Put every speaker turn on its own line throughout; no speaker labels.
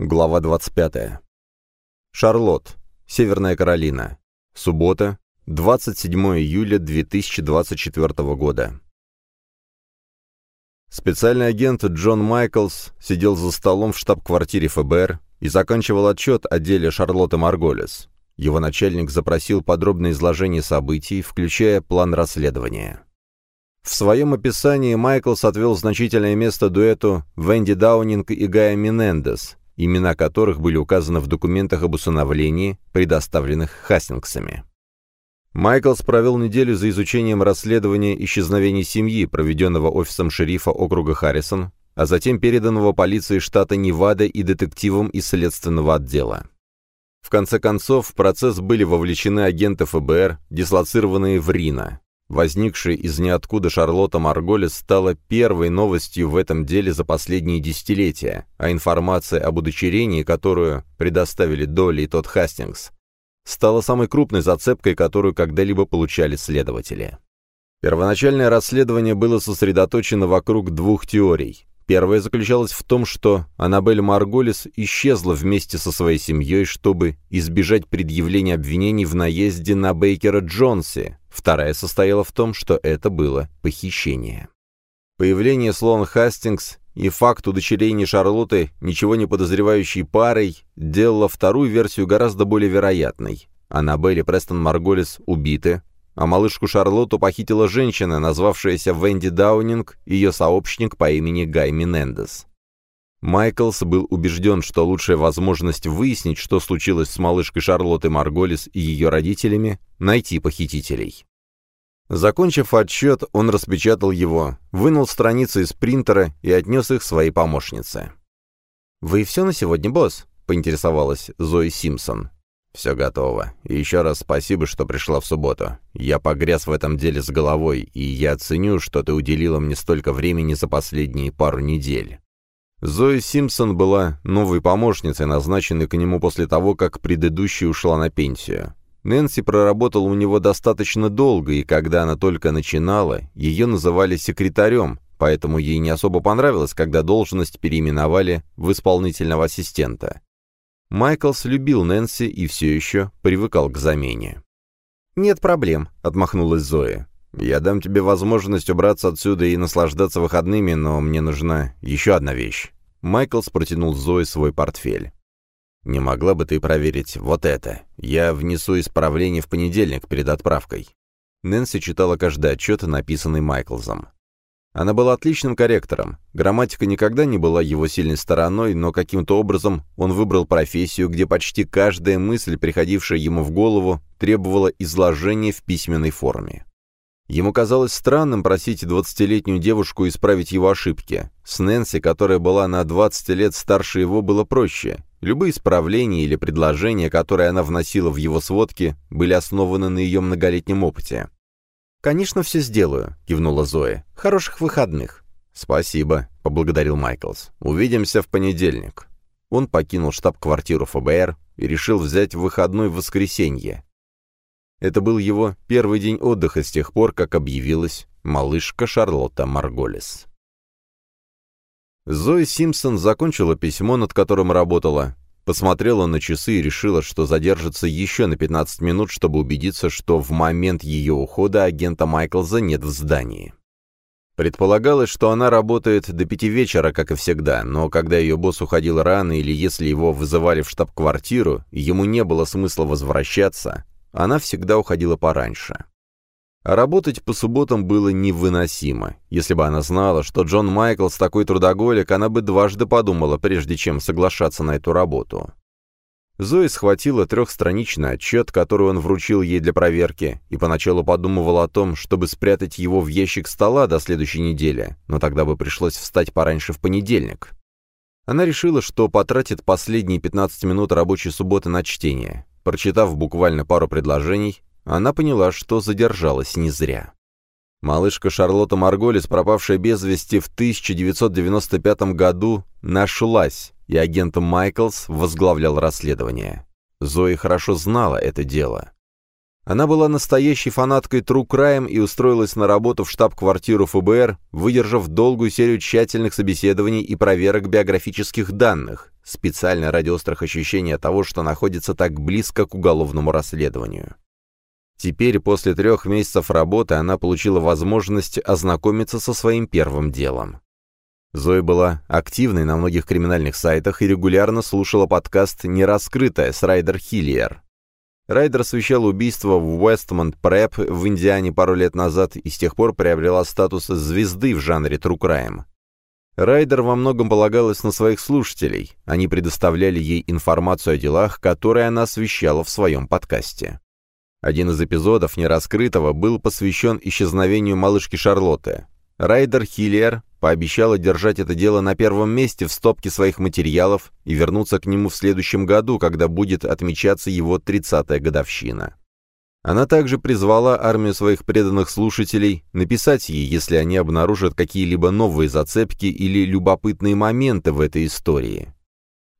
Глава 25. Шарлотт, Северная Каролина. Суббота, 27 июля 2024 года. Специальный агент Джон Майклс сидел за столом в штаб-квартире ФБР и заканчивал отчет о деле Шарлотты Марголес. Его начальник запросил подробное изложение событий, включая план расследования. В своем описании Майклс отвел значительное место дуэту Венди Даунинг и Гая Минендес, имена которых были указаны в документах об усыновлении, предоставленных Хастингсами. Майклс провел неделю за изучением расследования исчезновений семьи, проведенного офисом шерифа округа Харрисон, а затем переданного полиции штата Невада и детективам из следственного отдела. В конце концов, в процесс были вовлечены агенты ФБР, дислоцированные в Рино. Возникшая из ниоткуда Шарлотта Марголес стала первой новостью в этом деле за последние десятилетия, а информация об удочерении, которую предоставили Долли и тот Хастингс, стала самой крупной зацепкой, которую когда-либо получали следователи. Первоначальное расследование было сосредоточено вокруг двух теорий. Первая заключалась в том, что Аннабель Марголис исчезла вместе со своей семьей, чтобы избежать предъявления обвинений в наезде на Бейкера Джонси. Вторая состояла в том, что это было похищение. Появление Слоан Хастингс и факт удочерения Шарлотты, ничего не подозревающей парой, делало вторую версию гораздо более вероятной. Аннабель и Престон Марголис убиты, а малышку Шарлотту похитила женщина, назвавшаяся Венди Даунинг, ее сообщник по имени Гай Минендес. Майклс был убежден, что лучшая возможность выяснить, что случилось с малышкой Шарлоттой Марголис и ее родителями, найти похитителей. Закончив отчет, он распечатал его, вынул страницы из принтера и отнес их своей помощнице. «Вы все на сегодня, босс?» — поинтересовалась Зои Симпсон. «Все готово. И еще раз спасибо, что пришла в субботу. Я погряз в этом деле с головой, и я ценю, что ты уделила мне столько времени за последние пару недель». Зои Симпсон была новой помощницей, назначенной к нему после того, как предыдущая ушла на пенсию. Нэнси проработала у него достаточно долго, и когда она только начинала, ее называли секретарем, поэтому ей не особо понравилось, когда должность переименовали в исполнительного ассистента. Майклс любил Нэнси и все еще привыкал к замене. «Нет проблем», — отмахнулась Зоя. «Я дам тебе возможность убраться отсюда и наслаждаться выходными, но мне нужна еще одна вещь». Майклс протянул Зое свой портфель. «Не могла бы ты проверить вот это? Я внесу исправление в понедельник перед отправкой». Нэнси читала каждый отчет, написанный Майклзом. Она была отличным корректором. Грамматика никогда не была его сильной стороной, но каким-то образом он выбрал профессию, где почти каждая мысль, приходившая ему в голову, требовала изложения в письменной форме. Ему казалось странным просить двадцатилетнюю девушку исправить его ошибки. С Нэнси, которая была на 20 лет старше его, было проще. Любые исправления или предложения, которые она вносила в его сводки, были основаны на ее многолетнем опыте. «Конечно, все сделаю», — кивнула Зоя. «Хороших выходных». «Спасибо», — поблагодарил Майклс. «Увидимся в понедельник». Он покинул штаб-квартиру ФБР и решил взять выходной в воскресенье. Это был его первый день отдыха с тех пор, как объявилась малышка Шарлотта Марголис. Зои Симпсон закончила письмо, над которым работала, Посмотрела на часы и решила, что задержится еще на 15 минут, чтобы убедиться, что в момент ее ухода агента Майклза нет в здании. Предполагалось, что она работает до пяти вечера, как и всегда, но когда ее босс уходил рано или если его вызывали в штаб-квартиру, ему не было смысла возвращаться, она всегда уходила пораньше. А работать по субботам было невыносимо. Если бы она знала, что Джон Майклс такой трудоголик, она бы дважды подумала, прежде чем соглашаться на эту работу. Зои схватила трехстраничный отчет, который он вручил ей для проверки, и поначалу подумывала о том, чтобы спрятать его в ящик стола до следующей недели, но тогда бы пришлось встать пораньше в понедельник. Она решила, что потратит последние 15 минут рабочей субботы на чтение. Прочитав буквально пару предложений, она поняла, что задержалась не зря. Малышка Шарлотта Марголис, пропавшая без вести в 1995 году, нашлась, и агент Майклс возглавлял расследование. Зои хорошо знала это дело. Она была настоящей фанаткой True Crime и устроилась на работу в штаб-квартиру ФБР, выдержав долгую серию тщательных собеседований и проверок биографических данных, специально ради острых ощущений того, что находится так близко к уголовному расследованию. Теперь, после трех месяцев работы, она получила возможность ознакомиться со своим первым делом. Зоя была активной на многих криминальных сайтах и регулярно слушала подкаст «Нераскрытая» с Райдер Хиллиер. Райдер освещал убийство в Уэстмонд Преп в Индиане пару лет назад и с тех пор приобрела статус звезды в жанре True Crime. Райдер во многом полагалась на своих слушателей. Они предоставляли ей информацию о делах, которые она освещала в своем подкасте. Один из эпизодов нераскрытого был посвящен исчезновению малышки Шарлотты. Райдер Хиллер пообещала держать это дело на первом месте в стопке своих материалов и вернуться к нему в следующем году, когда будет отмечаться его 30-я годовщина. Она также призвала армию своих преданных слушателей написать ей, если они обнаружат какие-либо новые зацепки или любопытные моменты в этой истории.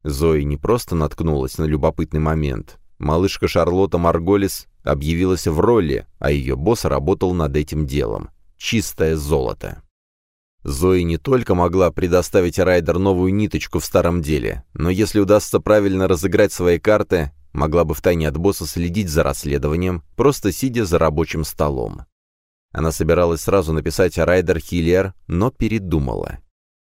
Зои не просто наткнулась на любопытный момент. Малышка Шарлотта Марголис объявилась в роли, а ее босс работал над этим делом. Чистое золото. Зои не только могла предоставить Райдер новую ниточку в старом деле, но если удастся правильно разыграть свои карты, могла бы втайне от босса следить за расследованием, просто сидя за рабочим столом. Она собиралась сразу написать Райдер Хиллер, но передумала.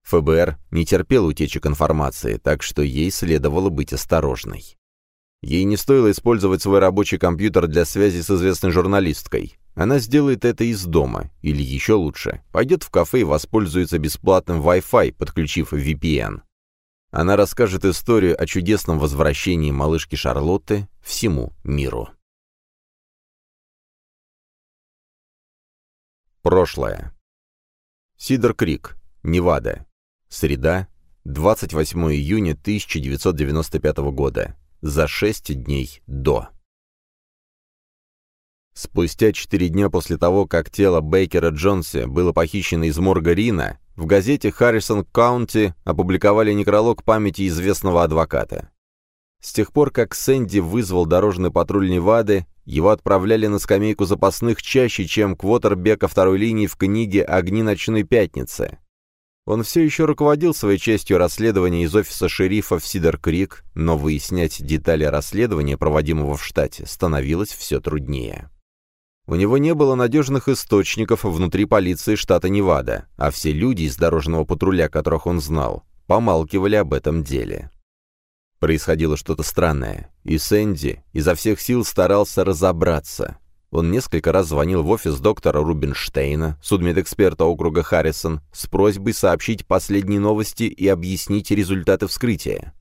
ФБР не терпел утечек информации, так что ей следовало быть осторожной. Ей не стоило использовать свой рабочий компьютер для связи с известной журналисткой. Она сделает это из дома, или еще лучше, пойдет в кафе и воспользуется бесплатным Wi-Fi, подключив VPN. Она расскажет историю о чудесном возвращении малышки Шарлотты всему миру. Прошлое. Сидер Крик, Невада. Среда, 28 июня 1995 года за шесть дней до. Спустя четыре дня после того, как тело Бейкера Джонса было похищено из морга Рина, в газете «Харрисон Каунти» опубликовали некролог памяти известного адвоката. С тех пор, как Сэнди вызвал дорожный патруль Невады, его отправляли на скамейку запасных чаще, чем квотербека второй линии в книге «Огни ночной пятницы». Он все еще руководил своей частью расследования из офиса шерифа в Сидер-Крик, но выяснять детали расследования, проводимого в штате, становилось все труднее. У него не было надежных источников внутри полиции штата Невада, а все люди из дорожного патруля, которых он знал, помалкивали об этом деле. Происходило что-то странное, и Сэнди изо всех сил старался разобраться. Он несколько раз звонил в офис доктора Рубинштейна, судмедэксперта округа Харрисон, с просьбой сообщить последние новости и объяснить результаты вскрытия.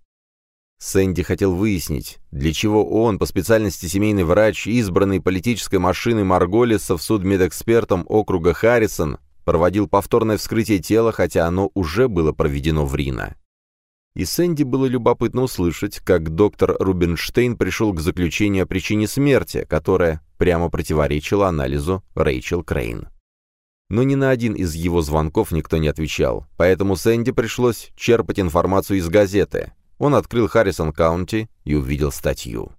Сэнди хотел выяснить, для чего он, по специальности семейный врач, избранный политической машиной Марголиса в судмедэкспертом округа Харрисон, проводил повторное вскрытие тела, хотя оно уже было проведено в Рино. И Сэнди было любопытно услышать, как доктор Рубинштейн пришел к заключению о причине смерти, которая прямо противоречила анализу Рэйчел Крейн. Но ни на один из его звонков никто не отвечал, поэтому Сэнди пришлось черпать информацию из газеты. Он открыл Харрисон Каунти и увидел статью.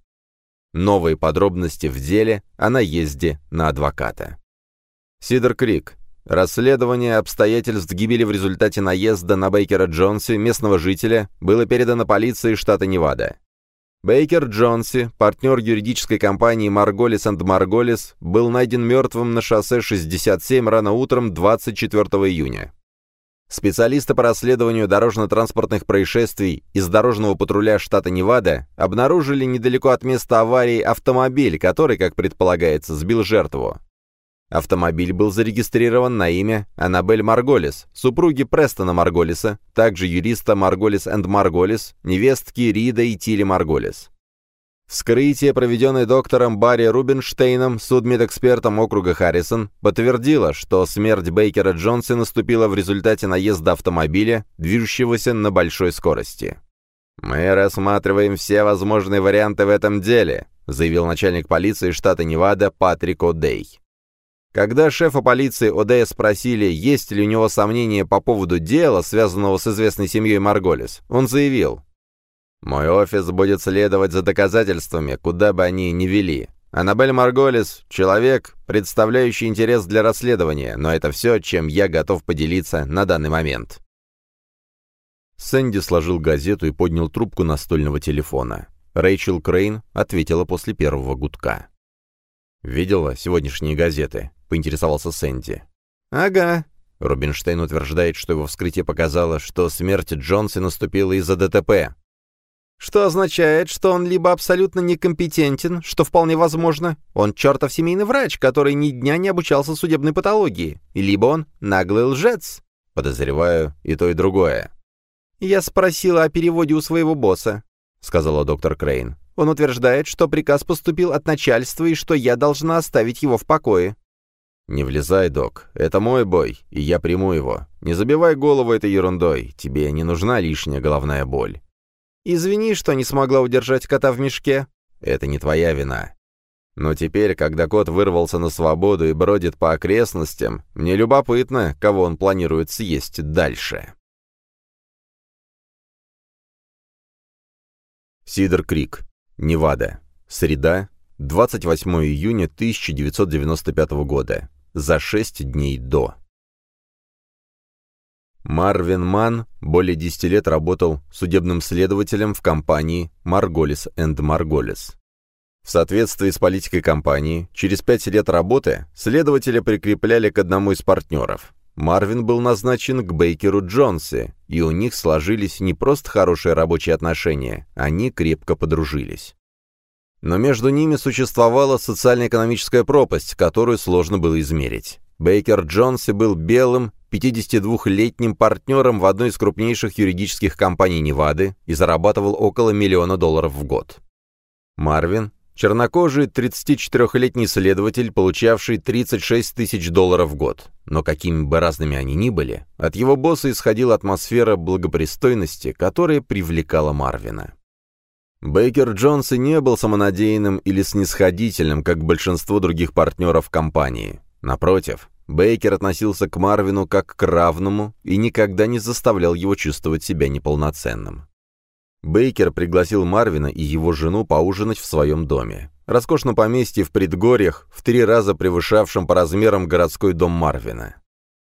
Новые подробности в деле о наезде на адвоката. Сидер Крик, Расследование обстоятельств гибели в результате наезда на Бейкера Джонси, местного жителя, было передано полиции штата Невада. Бейкер Джонси, партнер юридической компании Марголис энд Марголис, был найден мертвым на шоссе 67 рано утром 24 июня. Специалисты по расследованию дорожно-транспортных происшествий из дорожного патруля штата Невада обнаружили недалеко от места аварии автомобиль, который, как предполагается, сбил жертву. Автомобиль был зарегистрирован на имя Аннабель Марголис, супруги Престона Марголиса, также юриста Марголис энд Марголис, невестки Рида и Тили Марголис. Вскрытие, проведенное доктором Барри Рубинштейном, судмедэкспертом округа Харрисон, подтвердило, что смерть Бейкера Джонса наступила в результате наезда автомобиля, движущегося на большой скорости. «Мы рассматриваем все возможные варианты в этом деле», заявил начальник полиции штата Невада Патрик О'Дей. Когда шефа полиции ОДС спросили, есть ли у него сомнения по поводу дела, связанного с известной семьей Марголис, он заявил, «Мой офис будет следовать за доказательствами, куда бы они ни вели. Аннабель Марголис — человек, представляющий интерес для расследования, но это все, чем я готов поделиться на данный момент». Сэнди сложил газету и поднял трубку настольного телефона. Рэйчел Крейн ответила после первого гудка. «Видела сегодняшние газеты?» — поинтересовался Сэнди. «Ага». Рубинштейн утверждает, что его вскрытие показало, что смерть Джонса наступила из-за ДТП. Что означает, что он либо абсолютно некомпетентен, что вполне возможно, он чертов семейный врач, который ни дня не обучался судебной патологии, либо он наглый лжец. Подозреваю и то, и другое. «Я спросила о переводе у своего босса», — сказала доктор Крейн. «Он утверждает, что приказ поступил от начальства и что я должна оставить его в покое». «Не влезай, док. Это мой бой, и я приму его. Не забивай голову этой ерундой. Тебе не нужна лишняя головная боль». «Извини, что не смогла удержать кота в мешке». «Это не твоя вина. Но теперь, когда кот вырвался на свободу и бродит по окрестностям, мне любопытно, кого он планирует съесть дальше». Сидер Крик, Невада. Среда, 28 июня 1995 года. За шесть дней до. Марвин Ман более 10 лет работал судебным следователем в компании «Марголис энд Марголис». В соответствии с политикой компании, через пять лет работы следователя прикрепляли к одному из партнеров. Марвин был назначен к Бейкеру Джонсе, и у них сложились не просто хорошие рабочие отношения, они крепко подружились. Но между ними существовала социально-экономическая пропасть, которую сложно было измерить. Бейкер Джонси был белым, 52-летним партнером в одной из крупнейших юридических компаний Невады и зарабатывал около миллиона долларов в год. Марвин Чернокожий 34-летний следователь, получавший 36 тысяч долларов в год. Но какими бы разными они ни были, от его босса исходила атмосфера благопристойности, которая привлекала Марвина. Бейкер Джонс и не был самонадеянным или снисходительным, как большинство других партнеров компании. Напротив, Бейкер относился к Марвину как к равному и никогда не заставлял его чувствовать себя неполноценным. Бейкер пригласил Марвина и его жену поужинать в своем доме. Роскошном поместье в предгорьях, в три раза превышавшем по размерам городской дом Марвина.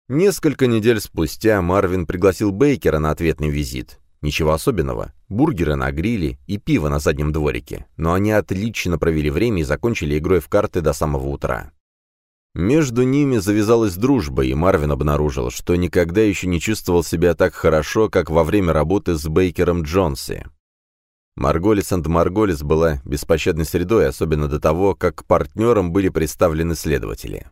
Несколько недель спустя Марвин пригласил Бейкера на ответный визит. Ничего особенного. Бургеры на гриле и пиво на заднем дворике. Но они отлично провели время и закончили игрой в карты до самого утра. Между ними завязалась дружба, и Марвин обнаружил, что никогда еще не чувствовал себя так хорошо, как во время работы с Бейкером Джонси. Марголис энд Марголис была беспощадной средой, особенно до того, как к партнерам были представлены следователи.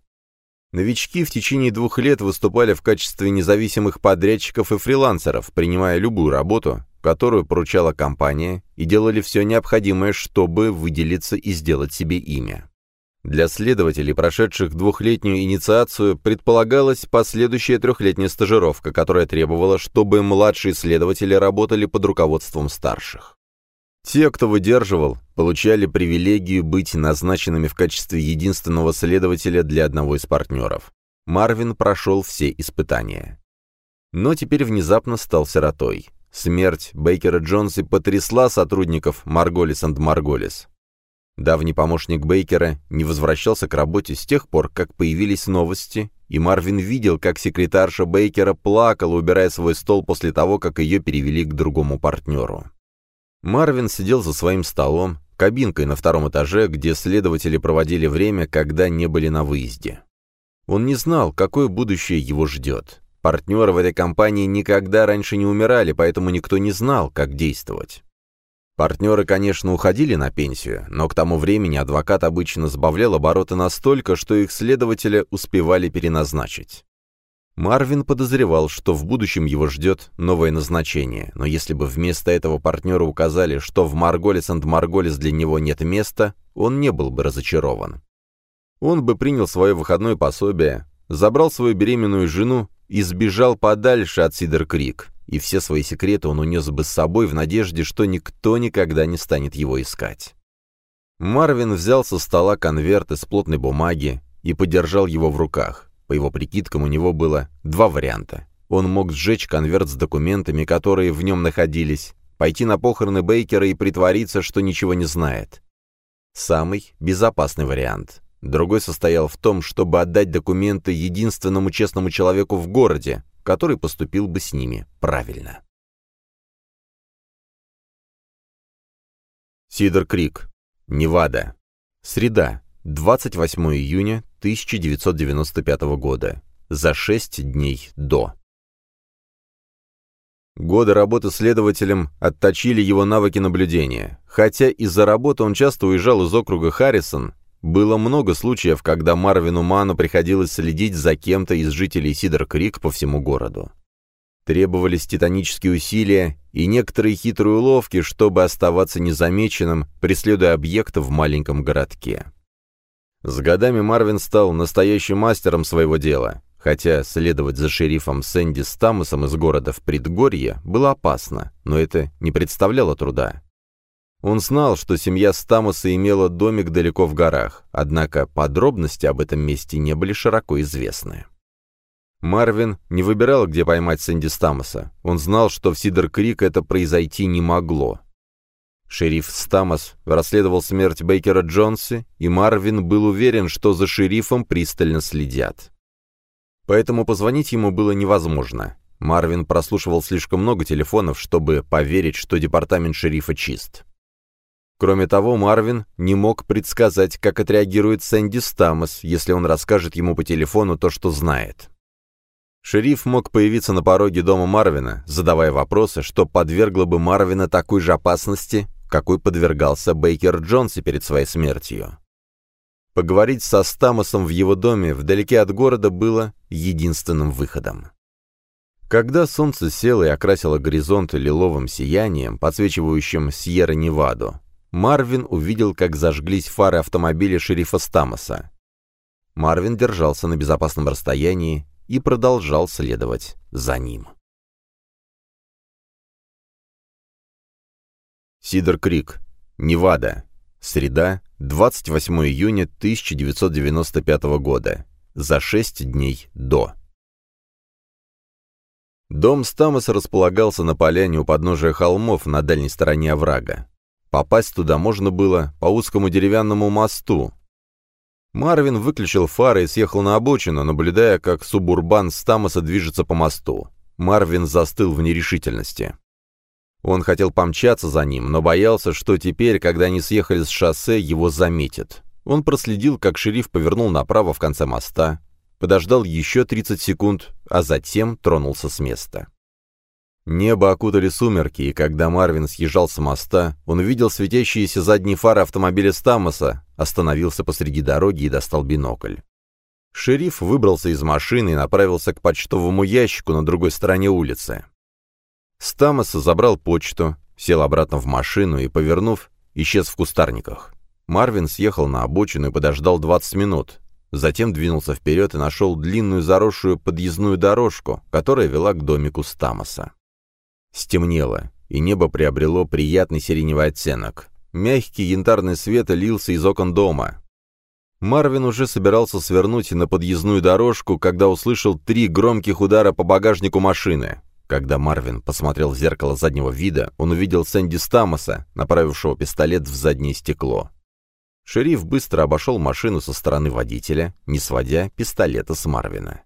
Новички в течение двух лет выступали в качестве независимых подрядчиков и фрилансеров, принимая любую работу, которую поручала компания, и делали все необходимое, чтобы выделиться и сделать себе имя. Для следователей, прошедших двухлетнюю инициацию, предполагалась последующая трехлетняя стажировка, которая требовала, чтобы младшие следователи работали под руководством старших. Те, кто выдерживал, получали привилегию быть назначенными в качестве единственного следователя для одного из партнеров. Марвин прошел все испытания. Но теперь внезапно стал сиротой. Смерть Бейкера Джонса потрясла сотрудников Марголис энд Марголис. Давний помощник Бейкера не возвращался к работе с тех пор, как появились новости, и Марвин видел, как секретарша Бейкера плакала, убирая свой стол после того, как ее перевели к другому партнеру. Марвин сидел за своим столом, кабинкой на втором этаже, где следователи проводили время, когда не были на выезде. Он не знал, какое будущее его ждет. Партнеры в этой компании никогда раньше не умирали, поэтому никто не знал, как действовать. Партнеры, конечно, уходили на пенсию, но к тому времени адвокат обычно сбавлял обороты настолько, что их следователя успевали переназначить. Марвин подозревал, что в будущем его ждет новое назначение, но если бы вместо этого партнера указали, что в Марголис энд Марголис для него нет места, он не был бы разочарован. Он бы принял свое выходное пособие, забрал свою беременную жену и сбежал подальше от Сидер Крик, и все свои секреты он унес бы с собой в надежде, что никто никогда не станет его искать. Марвин взял со стола конверт из плотной бумаги и подержал его в руках. По его прикидкам, у него было два варианта. Он мог сжечь конверт с документами, которые в нем находились, пойти на похороны Бейкера и притвориться, что ничего не знает. Самый безопасный вариант. Другой состоял в том, чтобы отдать документы единственному честному человеку в городе, который поступил бы с ними правильно. Сидер Крик, Невада. Среда, 28 июня 1995 года. За шесть дней до. Годы работы следователем отточили его навыки наблюдения. Хотя из-за работы он часто уезжал из округа Харрисон, было много случаев, когда Марвину Ману приходилось следить за кем-то из жителей Сидер-Крик по всему городу. Требовались титанические усилия и некоторые хитрые уловки, чтобы оставаться незамеченным, преследуя объекты в маленьком городке. С годами Марвин стал настоящим мастером своего дела, хотя следовать за шерифом Сэнди Стамосом из города в предгорье было опасно, но это не представляло труда. Он знал, что семья Стамоса имела домик далеко в горах, однако подробности об этом месте не были широко известны. Марвин не выбирал, где поймать Сэнди Стамоса. Он знал, что в Сидер-Крик это произойти не могло. Шериф Стамос расследовал смерть Бейкера Джонси, и Марвин был уверен, что за шерифом пристально следят. Поэтому позвонить ему было невозможно. Марвин прослушивал слишком много телефонов, чтобы поверить, что департамент шерифа чист. Кроме того, Марвин не мог предсказать, как отреагирует Сэнди Стамос, если он расскажет ему по телефону то, что знает. Шериф мог появиться на пороге дома Марвина, задавая вопросы, что подвергло бы Марвина такой же опасности, какой подвергался Бейкер Джонси перед своей смертью. Поговорить со Стамосом в его доме вдалеке от города было единственным выходом. Когда солнце село и окрасило горизонт лиловым сиянием, подсвечивающим Сьерра-Неваду, Марвин увидел, как зажглись фары автомобиля шерифа Стамоса. Марвин держался на безопасном расстоянии и продолжал следовать за ним. Сидер Крик, Невада. Среда, 28 июня 1995 года. За шесть дней до. Дом Стамоса располагался на поляне у подножия холмов на дальней стороне оврага. Попасть туда можно было по узкому деревянному мосту, Марвин выключил фары и съехал на обочину, наблюдая, как субурбан Стамоса движется по мосту. Марвин застыл в нерешительности. Он хотел помчаться за ним, но боялся, что теперь, когда они съехали с шоссе, его заметят. Он проследил, как шериф повернул направо в конце моста, подождал еще 30 секунд, а затем тронулся с места. Небо окутали сумерки, и когда Марвин съезжал с моста, он увидел светящиеся задние фары автомобиля Стамоса, остановился посреди дороги и достал бинокль. Шериф выбрался из машины и направился к почтовому ящику на другой стороне улицы. Стамос забрал почту, сел обратно в машину и, повернув, исчез в кустарниках. Марвин съехал на обочину и подождал 20 минут. Затем двинулся вперед и нашел длинную заросшую подъездную дорожку, которая вела к домику Стамоса. Стемнело, и небо приобрело приятный сиреневый оттенок. Мягкий янтарный свет лился из окон дома. Марвин уже собирался свернуть на подъездную дорожку, когда услышал три громких удара по багажнику машины. Когда Марвин посмотрел в зеркало заднего вида, он увидел Сэнди Стамоса, направившего пистолет в заднее стекло. Шериф быстро обошел машину со стороны водителя, не сводя пистолета с Марвина.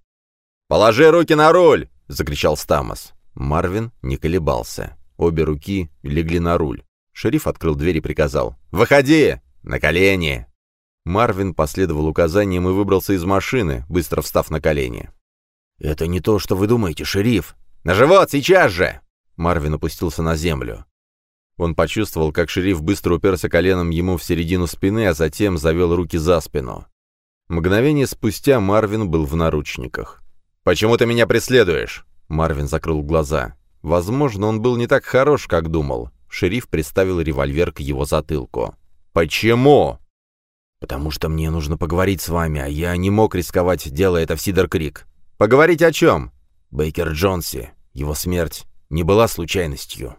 «Положи руки на руль!» — закричал Стамос. Марвин не колебался. Обе руки легли на руль. Шериф открыл дверь и приказал. «Выходи! На колени!» Марвин последовал указаниям и выбрался из машины, быстро встав на колени. «Это не то, что вы думаете, шериф!» «На живот, сейчас же!» Марвин опустился на землю. Он почувствовал, как шериф быстро уперся коленом ему в середину спины, а затем завел руки за спину. Мгновение спустя Марвин был в наручниках. «Почему ты меня преследуешь?» Марвин закрыл глаза. Возможно, он был не так хорош, как думал. Шериф приставил револьвер к его затылку. «Почему?» «Потому что мне нужно поговорить с вами, а я не мог рисковать, делая это в Сидер-Крик». «Поговорить о чем?» «Бейкер Джонси. Его смерть не была случайностью».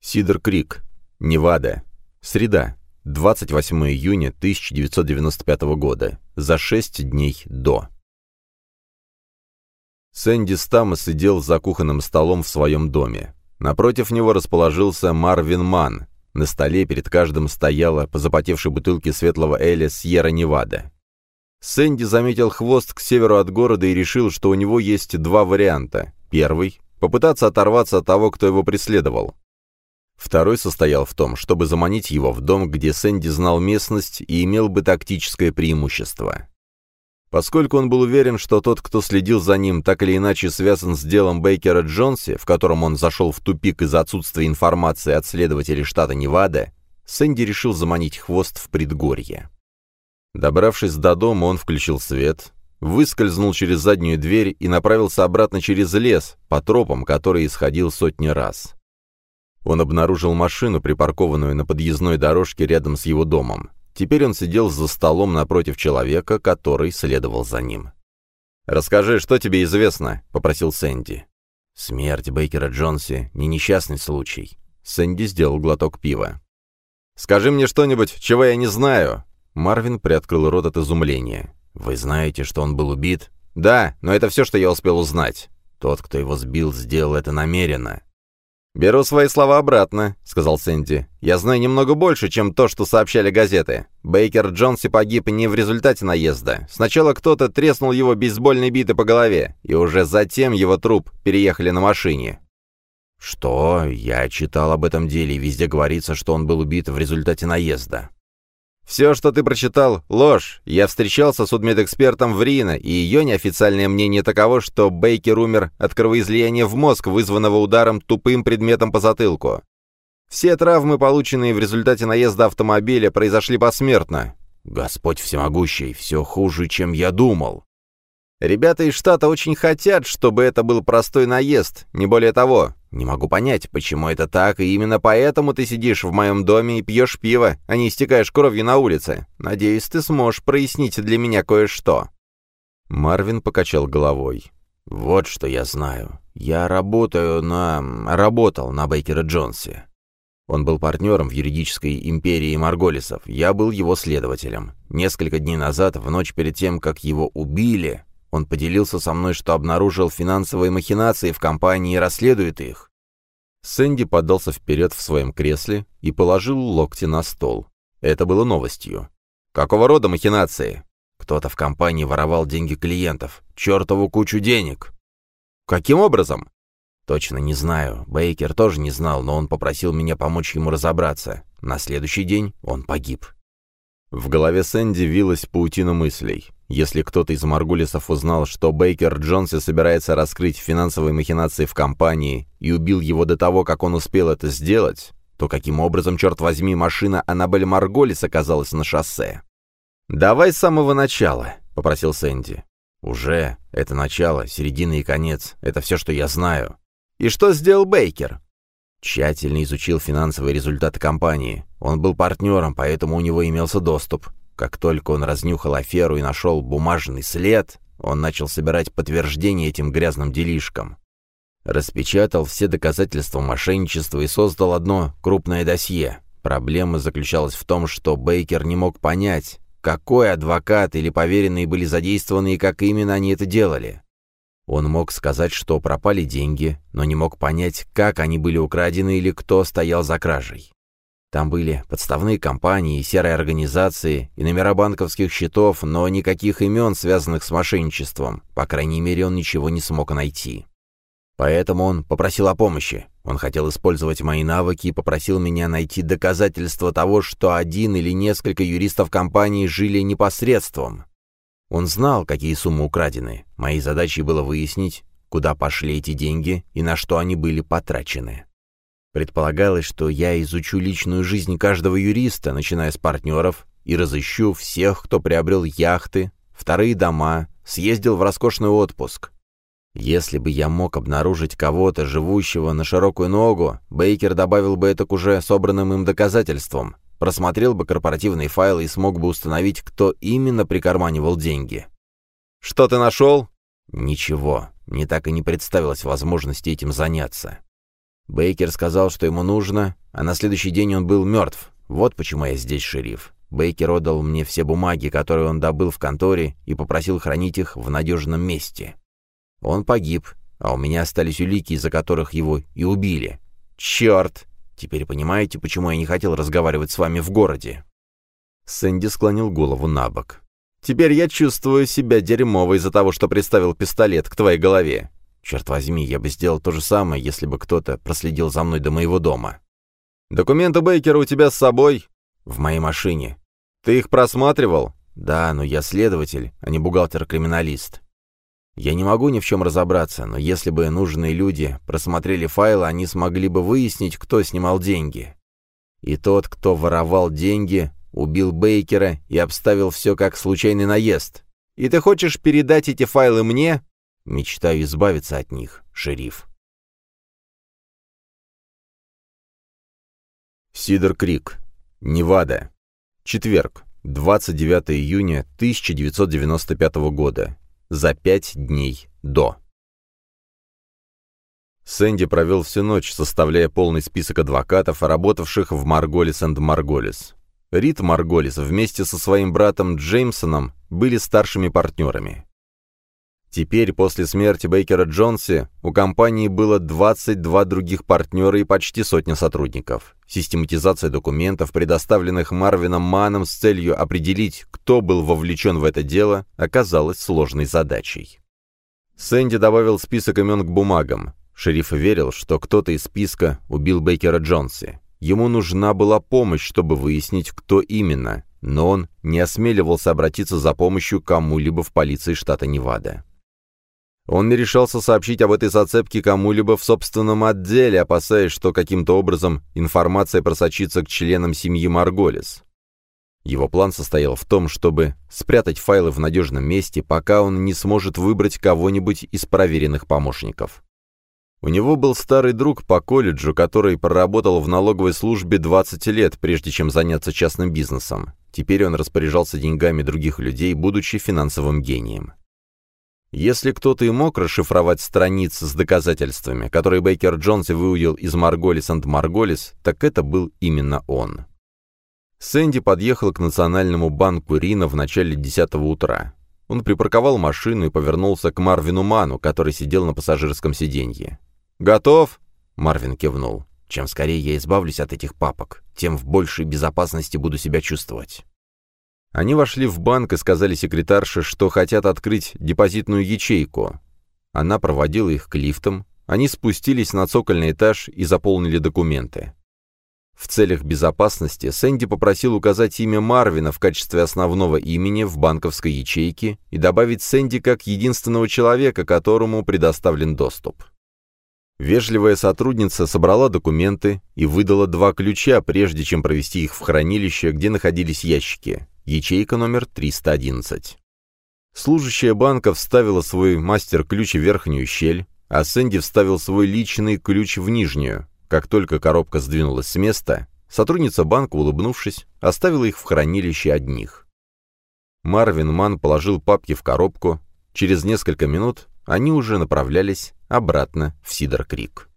Сидер-Крик. Невада. Среда. 28 июня 1995 года, за шесть дней до. Сэнди Стамос сидел за кухонным столом в своем доме. Напротив него расположился Марвин Ман. На столе перед каждым стояла по запотевшей бутылке светлого Эля Сьерра-Невада. Сэнди заметил хвост к северу от города и решил, что у него есть два варианта. Первый — попытаться оторваться от того, кто его преследовал. Второй состоял в том, чтобы заманить его в дом, где Сэнди знал местность и имел бы тактическое преимущество. Поскольку он был уверен, что тот, кто следил за ним, так или иначе связан с делом Бейкера Джонси, в котором он зашел в тупик из-за отсутствия информации от следователей штата Невада, Сэнди решил заманить хвост в предгорье. Добравшись до дома, он включил свет, выскользнул через заднюю дверь и направился обратно через лес, по тропам, которые исходил сотни раз. Он обнаружил машину, припаркованную на подъездной дорожке рядом с его домом. Теперь он сидел за столом напротив человека, который следовал за ним. «Расскажи, что тебе известно?» — попросил Сэнди. «Смерть Бейкера Джонси — не несчастный случай». Сэнди сделал глоток пива. «Скажи мне что-нибудь, чего я не знаю!» Марвин приоткрыл рот от изумления. «Вы знаете, что он был убит?» «Да, но это все, что я успел узнать. Тот, кто его сбил, сделал это намеренно. «Беру свои слова обратно», — сказал Сэнди. «Я знаю немного больше, чем то, что сообщали газеты. Бейкер Джонси погиб не в результате наезда. Сначала кто-то треснул его бейсбольной битой по голове, и уже затем его труп переехали на машине». «Что? Я читал об этом деле, и везде говорится, что он был убит в результате наезда». «Все, что ты прочитал, ложь. Я встречался с судмедэкспертом в Рино, и ее неофициальное мнение таково, что Бейкер умер от кровоизлияния в мозг, вызванного ударом тупым предметом по затылку. Все травмы, полученные в результате наезда автомобиля, произошли посмертно. Господь всемогущий, все хуже, чем я думал. Ребята из штата очень хотят, чтобы это был простой наезд, не более того. Не могу понять, почему это так, и именно поэтому ты сидишь в моем доме и пьешь пиво, а не истекаешь кровью на улице. Надеюсь, ты сможешь прояснить для меня кое-что». Марвин покачал головой. «Вот что я знаю. Я работаю на... работал на Бейкера Джонсе. Он был партнером в юридической империи Марголисов. Я был его следователем. Несколько дней назад, в ночь перед тем, как его убили, он поделился со мной, что обнаружил финансовые махинации в компании и расследует их. Сэнди подался вперед в своем кресле и положил локти на стол. Это было новостью. «Какого рода махинации?» «Кто-то в компании воровал деньги клиентов. Чертову кучу денег!» «Каким образом?» «Точно не знаю. Бейкер тоже не знал, но он попросил меня помочь ему разобраться. На следующий день он погиб». В голове Сэнди вилась паутина мыслей. Если кто-то из Маргулисов узнал, что Бейкер Джонси собирается раскрыть финансовые махинации в компании и убил его до того, как он успел это сделать, то каким образом, черт возьми, машина Аннабель Марголис оказалась на шоссе? «Давай с самого начала», — попросил Сэнди. «Уже. Это начало, середина и конец. Это все, что я знаю». «И что сделал Бейкер?» Тщательно изучил финансовые результаты компании. Он был партнером, поэтому у него имелся доступ. Как только он разнюхал аферу и нашел бумажный след, он начал собирать подтверждения этим грязным делишкам. Распечатал все доказательства мошенничества и создал одно крупное досье. Проблема заключалась в том, что Бейкер не мог понять, какой адвокат или поверенные были задействованы и как именно они это делали. Он мог сказать, что пропали деньги, но не мог понять, как они были украдены или кто стоял за кражей. Там были подставные компании, серые организации и номера банковских счетов, но никаких имен, связанных с мошенничеством. По крайней мере, он ничего не смог найти. Поэтому он попросил о помощи. Он хотел использовать мои навыки и попросил меня найти доказательства того, что один или несколько юристов компании жили непосредством. Он знал, какие суммы украдены. Моей задачей было выяснить, куда пошли эти деньги и на что они были потрачены. Предполагалось, что я изучу личную жизнь каждого юриста, начиная с партнеров, и разыщу всех, кто приобрел яхты, вторые дома, съездил в роскошный отпуск. Если бы я мог обнаружить кого-то, живущего на широкую ногу, Бейкер добавил бы это к уже собранным им доказательствам, просмотрел бы корпоративные файлы и смог бы установить, кто именно прикарманивал деньги. «Что ты нашел?» «Ничего. Мне так и не представилось возможности этим заняться. Бейкер сказал, что ему нужно, а на следующий день он был мертв. Вот почему я здесь, шериф. Бейкер отдал мне все бумаги, которые он добыл в конторе, и попросил хранить их в надежном месте. Он погиб, а у меня остались улики, из-за которых его и убили. Черт! Теперь понимаете, почему я не хотел разговаривать с вами в городе?» Сэнди склонил голову на бок. «Теперь я чувствую себя дерьмово из-за того, что приставил пистолет к твоей голове. Черт возьми, я бы сделал то же самое, если бы кто-то проследил за мной до моего дома. Документы Бейкера у тебя с собой? В моей машине. Ты их просматривал? Да, но я следователь, а не бухгалтер-криминалист. Я не могу ни в чем разобраться, но если бы нужные люди просмотрели файлы, они смогли бы выяснить, кто снимал деньги. И тот, кто воровал деньги, убил Бейкера и обставил все как случайный наезд. И ты хочешь передать эти файлы мне? Мечтаю избавиться от них, шериф. Сидер Крик, Невада. Четверг, 29 июня 1995 года. За пять дней до. Сэнди провел всю ночь, составляя полный список адвокатов, работавших в Марголис энд Марголис. Рид Марголис вместе со своим братом Джеймсоном были старшими партнерами. Теперь, после смерти Бейкера Джонси, у компании было 22 других партнера и почти сотня сотрудников. Систематизация документов, предоставленных Марвином Маном с целью определить, кто был вовлечен в это дело, оказалась сложной задачей. Сэнди добавил список имен к бумагам. Шериф верил, что кто-то из списка убил Бейкера Джонси. Ему нужна была помощь, чтобы выяснить, кто именно, но он не осмеливался обратиться за помощью кому-либо в полиции штата Невада. Он не решался сообщить об этой зацепке кому-либо в собственном отделе, опасаясь, что каким-то образом информация просочится к членам семьи Марголис. Его план состоял в том, чтобы спрятать файлы в надежном месте, пока он не сможет выбрать кого-нибудь из проверенных помощников. У него был старый друг по колледжу, который проработал в налоговой службе 20 лет, прежде чем заняться частным бизнесом. Теперь он распоряжался деньгами других людей, будучи финансовым гением. Если кто-то и мог расшифровать страницы с доказательствами, которые Бейкер Джонс выудил из Марголис энд Марголис, так это был именно он. Сэнди подъехал к Национальному банку Рина в начале 10 утра. Он припарковал машину и повернулся к Марвину Ману, который сидел на пассажирском сиденье. «Готов?» — Марвин кивнул. «Чем скорее я избавлюсь от этих папок, тем в большей безопасности буду себя чувствовать». Они вошли в банк и сказали секретарше, что хотят открыть депозитную ячейку. Она проводила их к лифтам, они спустились на цокольный этаж и заполнили документы. В целях безопасности Сэнди попросил указать имя Марвина в качестве основного имени в банковской ячейке и добавить Сэнди как единственного человека, которому предоставлен доступ. Вежливая сотрудница собрала документы и выдала два ключа, прежде чем провести их в хранилище, где находились ящики ячейка номер 311. Служащая банка вставила свой мастер-ключ в верхнюю щель, а Сэнди вставил свой личный ключ в нижнюю. Как только коробка сдвинулась с места, сотрудница банка, улыбнувшись, оставила их в хранилище одних. Марвин Ман положил папки в коробку. Через несколько минут они уже направлялись обратно в Сидор Крик.